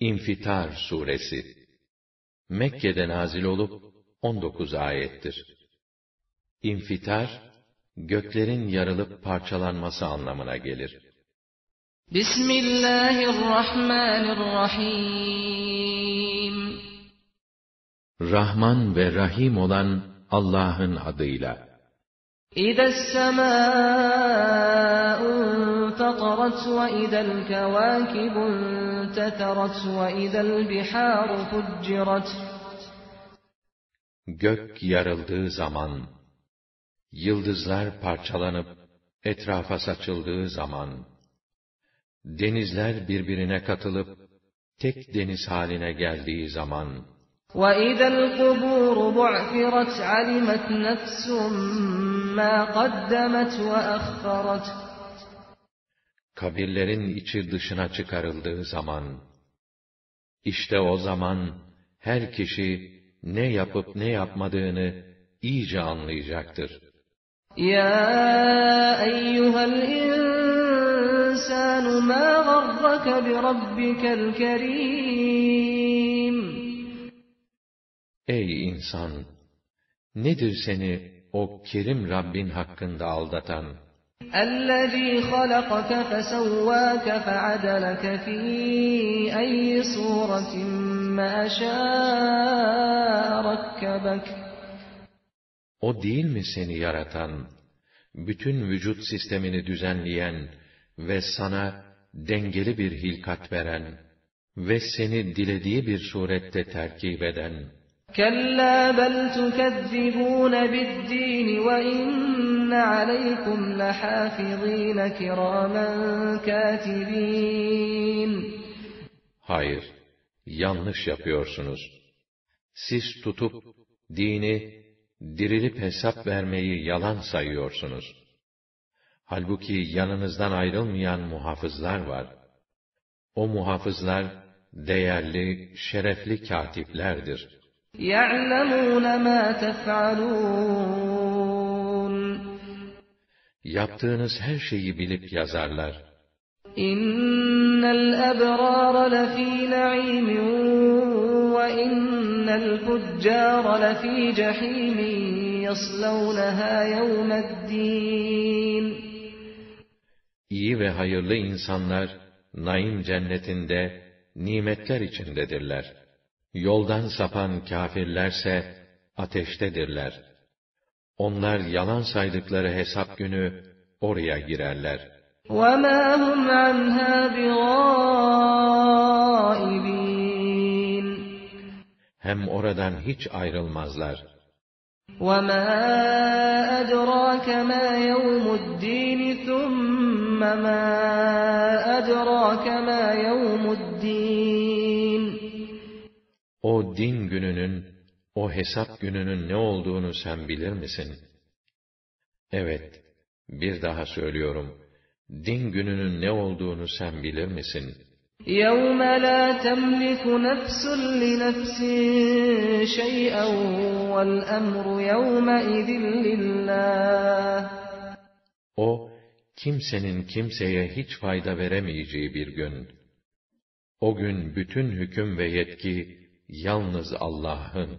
İnfitar suresi Mekke'de nazil olup 19 ayettir. İnfitar göklerin yarılıp parçalanması anlamına gelir. Bismillahirrahmanirrahim Rahman ve Rahim olan Allah'ın adıyla. İdes semâ'un انفطرت وإذا الكواكب انتثرت وإذا البحار فجرت Gök yarıldığı zaman, yıldızlar parçalanıp etrafa saçıldığı zaman, denizler birbirine katılıp tek deniz haline geldiği zaman, وَإِذَا الْقُبُورُ بُعْثِرَتْ عَلِمَتْ نَفْسٌ مَا قَدَّمَتْ وَأَخَّرَتْ kabirlerin içi dışına çıkarıldığı zaman, işte o zaman her kişi ne yapıp ne yapmadığını iyice anlayacaktır. Ya eyyuhel insanu ma garraka bi rabbikel kerim. Ey insan! Nedir seni o kerim Rabbin hakkında aldatan? الذي خلقك فسواك فعدلك في أي صورة ما شاء ركبك O değil mi seni yaratan, bütün vücut sistemini düzenleyen ve sana dengeli bir hilkat veren ve seni dilediği bir surette terkip eden, كلا بل تكذبون بالدين وإن عليكم لحافظين كراما كاتبين Hayır, yanlış yapıyorsunuz. Siz tutup dini dirilip hesap vermeyi yalan sayıyorsunuz. Halbuki yanınızdan ayrılmayan muhafızlar var. O muhafızlar değerli, şerefli katiplerdir. يَعْلَمُونَ مَا تَفْعَلُونَ Yaptığınız her şeyi bilip yazarlar. İnnel ebrar lefî na'îmin ve innel fuccar lefî cehîmin yaslawnaha yevmeddîn. İyi ve hayırlı insanlar naim cennetinde nimetler içindedirler. Yoldan sapan kâfirlerse ateştedirler. Onlar yalan saydıkları hesap günü oraya girerler. وَمَا هُمْ عَنْهَا Hem oradan hiç ayrılmazlar. وَمَا أَدْرَاكَ مَا يَوْمُ الدِّينِ ثُمَّ مَا أَدْرَاكَ مَا يَوْمُ الدِّينِ o din gününün, o hesap gününün ne olduğunu sen bilir misin? Evet, bir daha söylüyorum. Din gününün ne olduğunu sen bilir misin? يَوْمَ لَا تَمْلِكُ نَفْسٌ لِنَفْسٍ شَيْئًا وَالْأَمْرُ يَوْمَئِذٍ لِلَّهِ O, kimsenin kimseye hiç fayda veremeyeceği bir gün. O gün bütün hüküm ve yetki yalnız Allah'ın